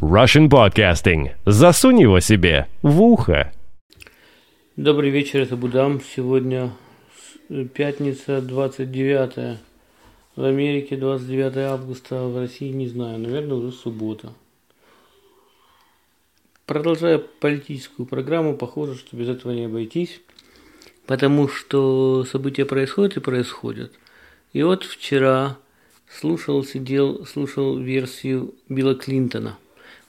Russian Podcasting. Засунь его себе в ухо. Добрый вечер, это Будам. Сегодня пятница, 29 в Америке, 29 августа, в России не знаю, наверное, уже суббота. Продолжая политическую программу, похоже, что без этого не обойтись, потому что события происходят и происходят. И вот вчера слушал, сидел, слушал версию Билла Клинтона.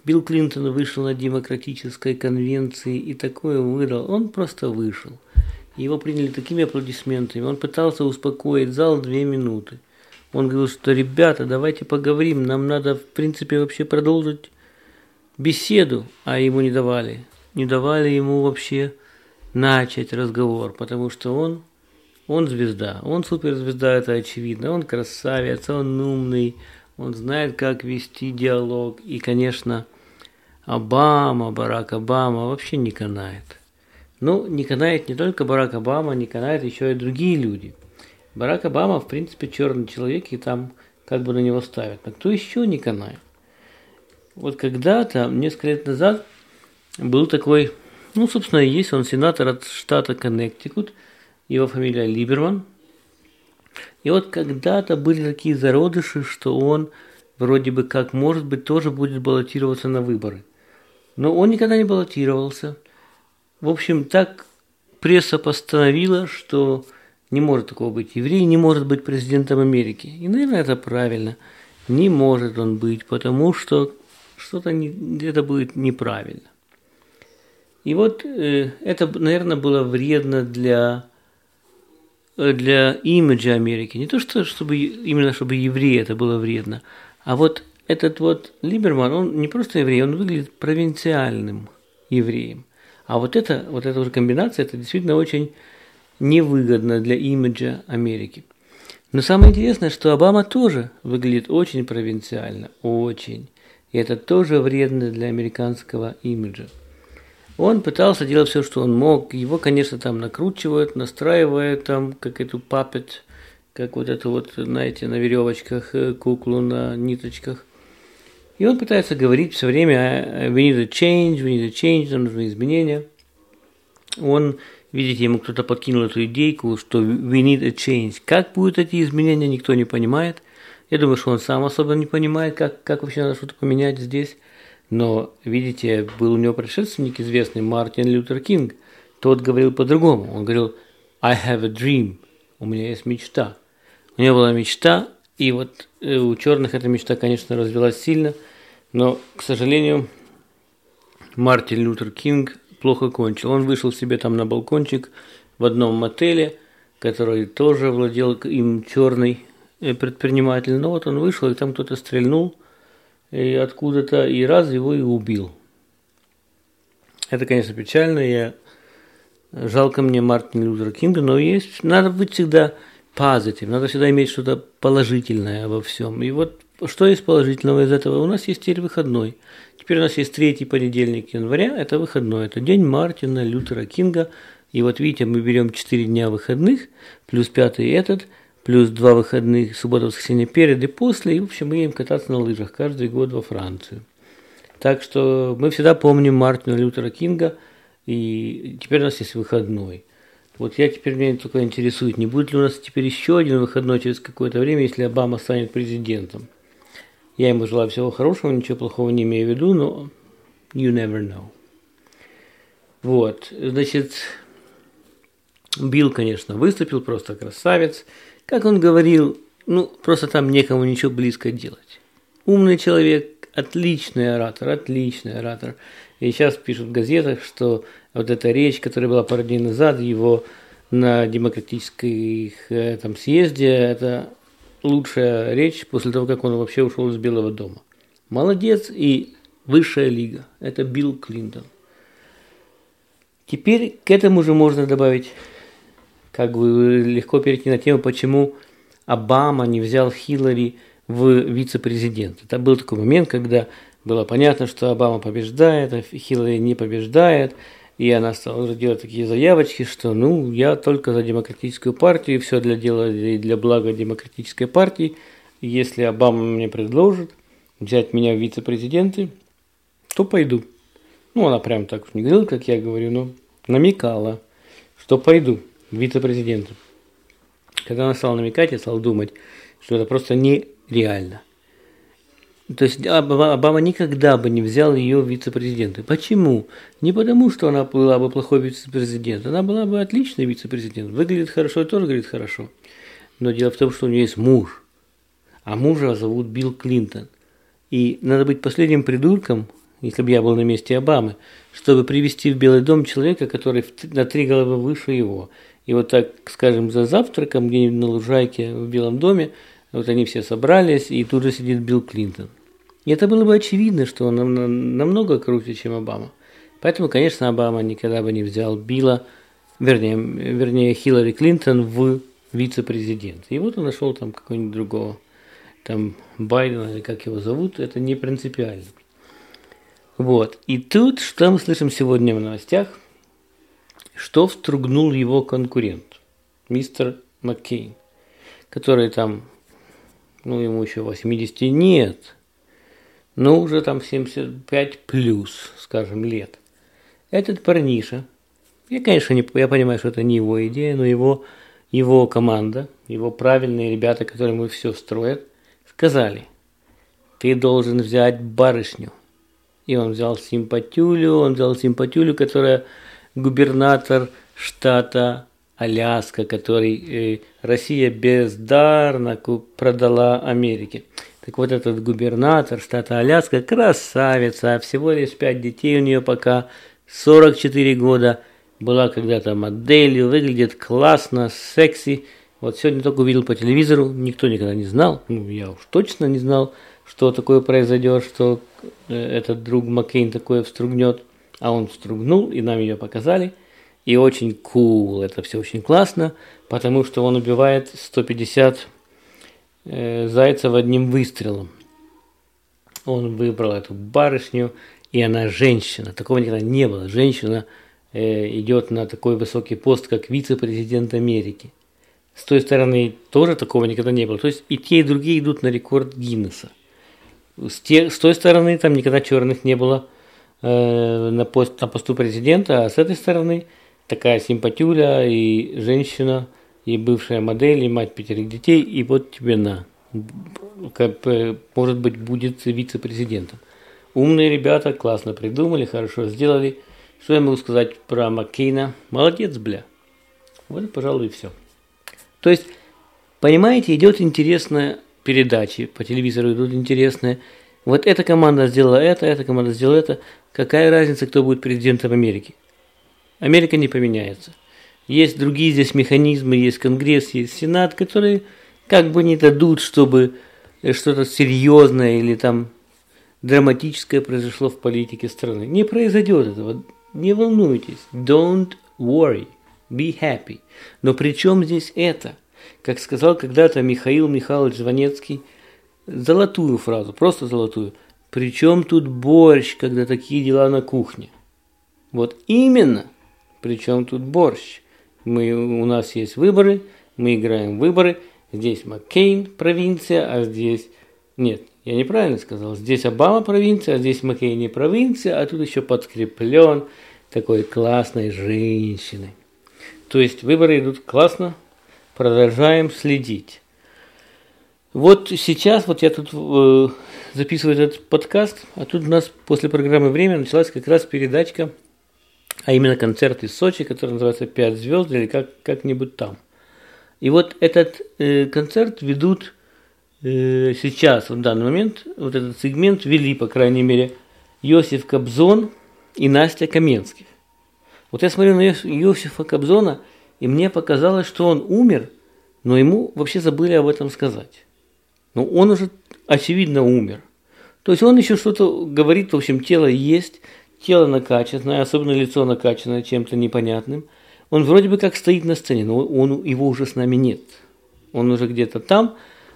Билл Клинтон вышел на демократической конвенции и такое выдал. Он просто вышел. Его приняли такими аплодисментами. Он пытался успокоить зал две минуты. Он говорил, что ребята, давайте поговорим, нам надо в принципе вообще продолжить беседу, а ему не давали. Не давали ему вообще начать разговор, потому что он, он звезда, он суперзвезда, это очевидно, он красавец, он умный, он знает, как вести диалог, и, конечно, Обама, Барак Обама вообще не канает. Ну, не канает не только Барак Обама, не канает еще и другие люди. Барак Обама, в принципе, черный человек, и там как бы на него ставят. А кто еще не канает? Вот когда-то, несколько лет назад, был такой, ну, собственно, есть он сенатор от штата Коннектикут, его фамилия Либерман. И вот когда-то были такие зародыши, что он вроде бы как, может быть, тоже будет баллотироваться на выборы. Но он никогда не баллотировался. В общем, так пресса постановила, что не может такого быть. Еврей не может быть президентом Америки. И, наверное, это правильно. Не может он быть, потому что что-то где-то будет неправильно. И вот э, это, наверное, было вредно для, для имиджа Америки. Не то, что чтобы, именно чтобы евреи это было вредно, а вот этот вот Либерман, он не просто еврей, он выглядит провинциальным евреем. А вот это, вот эта уже комбинация, это действительно очень невыгодно для имиджа Америки. Но самое интересное, что Обама тоже выглядит очень провинциально, очень. И это тоже вредно для американского имиджа. Он пытался делать все, что он мог. Его, конечно, там накручивают, настраивают там, как эту папет, как вот эту вот, знаете, на веревочках э, куклу на ниточках. И он пытается говорить все время we need a change, we need a change, нам нужны изменения. Он, видите, ему кто-то подкинул эту идейку, что we need a change. Как будут эти изменения, никто не понимает. Я думаю, что он сам особо не понимает, как, как вообще надо что-то поменять здесь. Но, видите, был у него предшественник известный, Мартин Лютер Кинг. Тот говорил по-другому. Он говорил, I have a dream. У меня есть мечта. У него была мечта, и вот э, у черных эта мечта, конечно, развилась сильно. Но, к сожалению, Мартин Лютер Кинг плохо кончил. Он вышел себе там на балкончик в одном мотеле, который тоже владел им черный Э, предприниматель, но вот он вышел, и там кто-то стрельнул и откуда-то, и раз его и убил. Это, конечно, печально, я жалко мне Мартина Лютера Кинга, но есть, надо быть всегда позитив, надо всегда иметь что-то положительное во всем. И вот что есть положительного из этого? У нас есть теперь выходной. Теперь у нас есть третий понедельник января, это выходной, это день Мартина Лютера Кинга. И вот видите, мы берем 4 дня выходных, плюс пятый этот – плюс два выходных, суббота, воскресенье перед и после, и, в общем, мы едем кататься на лыжах каждый год во Францию. Так что мы всегда помним Мартина Лютера Кинга, и теперь у нас есть выходной. Вот я теперь меня только интересует, не будет ли у нас теперь еще один выходной через какое-то время, если Обама станет президентом. Я ему желаю всего хорошего, ничего плохого не имею в виду, но you never know. Вот, значит, Билл, конечно, выступил, просто красавец. Как он говорил, ну, просто там некому ничего близко делать. Умный человек, отличный оратор, отличный оратор. И сейчас пишут в газетах, что вот эта речь, которая была пару дней назад, его на демократической э, там, съезде, это лучшая речь после того, как он вообще ушел из Белого дома. Молодец и высшая лига. Это Билл Клинтон. Теперь к этому же можно добавить как бы легко перейти на тему, почему Обама не взял Хиллари в вице-президент. Это был такой момент, когда было понятно, что Обама побеждает, а Хиллари не побеждает, и она стала уже делать такие заявочки, что ну, я только за демократическую партию, все для дела и для блага демократической партии. Если Обама мне предложит взять меня в вице-президенты, то пойду. Ну, она прям так не говорила, как я говорю, но намекала, что пойду вице-президентом. Когда она стала намекать, я стал думать, что это просто нереально. То есть Обама никогда бы не взял ее вице-президенты. Почему? Не потому, что она была бы плохой вице-президент. Она была бы отличный вице-президент. Выглядит хорошо и тоже говорит хорошо. Но дело в том, что у нее есть муж. А мужа зовут Билл Клинтон. И надо быть последним придурком, если бы я был на месте Обамы, чтобы привести в Белый дом человека, который на три головы выше его. И вот так, скажем, за завтраком где-нибудь на лужайке в Белом доме, вот они все собрались, и тут же сидит Билл Клинтон. И это было бы очевидно, что он намного круче, чем Обама. Поэтому, конечно, Обама никогда бы не взял Билла, вернее, вернее Хиллари Клинтон в вице-президент. И вот он нашел там какого-нибудь другого, там Байдена или как его зовут, это не принципиально. Вот. И тут, что мы слышим сегодня в новостях, что встругнул его конкурент, мистер Маккейн, который там, ну, ему еще 80 нет, ну, уже там 75 плюс, скажем, лет. Этот парниша, я, конечно, не, я понимаю, что это не его идея, но его, его команда, его правильные ребята, которые ему все строят, сказали, ты должен взять барышню. И он взял симпатюлю, он взял симпатюлю, которая губернатор штата Аляска, который э, Россия бездарно продала Америке. Так вот этот губернатор штата Аляска, красавица, всего лишь пять детей у нее пока, 44 года, была когда-то моделью, выглядит классно, секси. Вот сегодня только увидел по телевизору, никто никогда не знал, ну я уж точно не знал, что такое произойдет, что э, этот друг Маккейн такое встругнет. А он встругнул, и нам ее показали. И очень cool, это все очень классно, потому что он убивает 150 Э, Зайцев одним выстрелом. Он выбрал эту барышню, и она женщина. Такого никогда не было. Женщина э, идет на такой высокий пост, как вице-президент Америки. С той стороны тоже такого никогда не было. То есть и те, и другие идут на рекорд Гиннесса. С, те, с той стороны там никогда черных не было на, пост, на посту президента, а с этой стороны такая симпатюля и женщина – и бывшая модель, и мать пятерых детей, и вот тебе на. Как, может быть, будет вице-президентом. Умные ребята, классно придумали, хорошо сделали. Что я могу сказать про Маккейна? Молодец, бля. Вот, пожалуй, и все. То есть, понимаете, идет интересная передача, по телевизору идут интересные. Вот эта команда сделала это, эта команда сделала это. Какая разница, кто будет президентом Америки? Америка не поменяется. Есть другие здесь механизмы, есть Конгресс, есть Сенат, которые как бы не дадут, чтобы что-то серьезное или там драматическое произошло в политике страны. Не произойдет этого. Не волнуйтесь. Don't worry. Be happy. Но при чем здесь это? Как сказал когда-то Михаил Михайлович Звонецкий, золотую фразу, просто золотую. Причем тут борщ, когда такие дела на кухне? Вот именно, причем тут борщ. Мы, у нас есть выборы, мы играем выборы. Здесь Маккейн провинция, а здесь... Нет, я неправильно сказал. Здесь Обама провинция, а здесь Маккейн не провинция, а тут еще подкреплен такой классной женщиной. То есть выборы идут классно, продолжаем следить. Вот сейчас, вот я тут э, записываю этот подкаст, а тут у нас после программы «Время» началась как раз передачка а именно концерт из Сочи, который называется «Пять звезд» или как, как-нибудь там. И вот этот э, концерт ведут э, сейчас, в данный момент, вот этот сегмент вели, по крайней мере, Йосиф Кобзон и Настя Каменских. Вот я смотрю на Йосифа Кобзона, и мне показалось, что он умер, но ему вообще забыли об этом сказать. Но он уже, очевидно, умер. То есть он еще что-то говорит, в общем, тело есть, тело накачанное, особенно лицо накачанное чем-то непонятным. Он вроде бы как стоит на сцене, но он, его уже с нами нет. Он уже где-то там,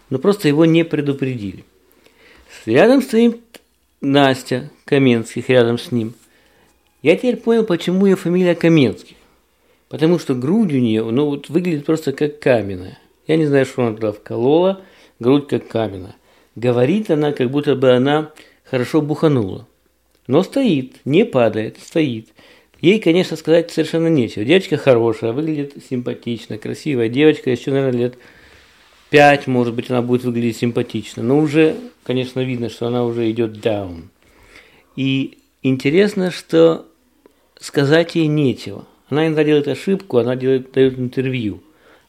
но просто его не предупредили. Рядом стоит Настя Каменских, рядом с ним. Я теперь понял, почему ее фамилия Каменских. Потому что грудь у нее, ну, вот выглядит просто как каменная. Я не знаю, что она туда вколола, грудь как каменная. Говорит она, как будто бы она хорошо буханула. Но стоит, не падает, стоит. Ей, конечно, сказать совершенно нечего. Девочка хорошая, выглядит симпатично, красивая. Девочка еще, наверное, лет пять, может быть, она будет выглядеть симпатично. Но уже, конечно, видно, что она уже идет down. И интересно, что сказать ей нечего. Она иногда делает ошибку, она делает, дает интервью.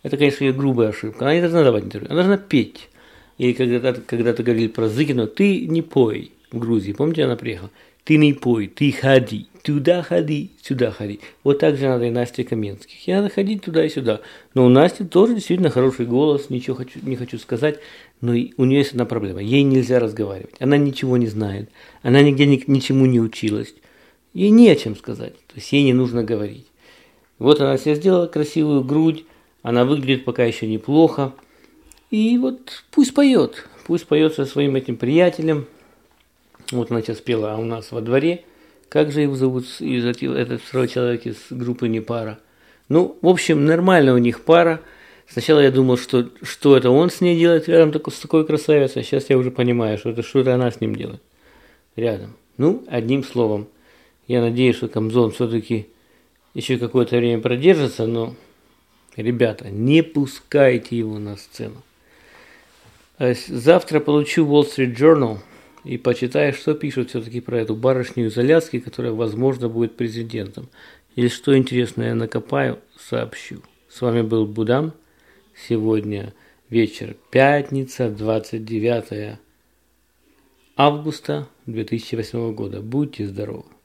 Это, конечно, ее грубая ошибка. Она не должна давать интервью, она должна петь. И когда-то, когда-то говорили про Зыкину, ты не пой в Грузии. Помните, она приехала? Ты не пой, ты ходи. Туда ходи, сюда ходи. Вот так же надо и Насте Каменских. И надо ходить туда и сюда. Но у Насти тоже действительно хороший голос, ничего хочу, не хочу сказать. Но у нее есть одна проблема. Ей нельзя разговаривать. Она ничего не знает. Она нигде ни, ничему не училась. Ей не о чем сказать. То есть ей не нужно говорить. Вот она себе сделала красивую грудь. Она выглядит пока еще неплохо. И вот пусть поет. Пусть поет со своим этим приятелем. Вот она сейчас пела у нас во дворе – как же его зовут, этот второй человек из группы не пара? Ну, в общем, нормально у них пара. Сначала я думал, что, что это он с ней делает рядом такой, с такой красавицей, а сейчас я уже понимаю, что это что-то она с ним делает рядом. Ну, одним словом, я надеюсь, что Камзон все-таки еще какое-то время продержится, но, ребята, не пускайте его на сцену. А завтра получу Wall Street Journal – и почитаешь, что пишут все-таки про эту барышню из Аляски, которая, возможно, будет президентом. Или что интересное накопаю, сообщу. С вами был Будам. Сегодня вечер, пятница, 29 августа 2008 года. Будьте здоровы!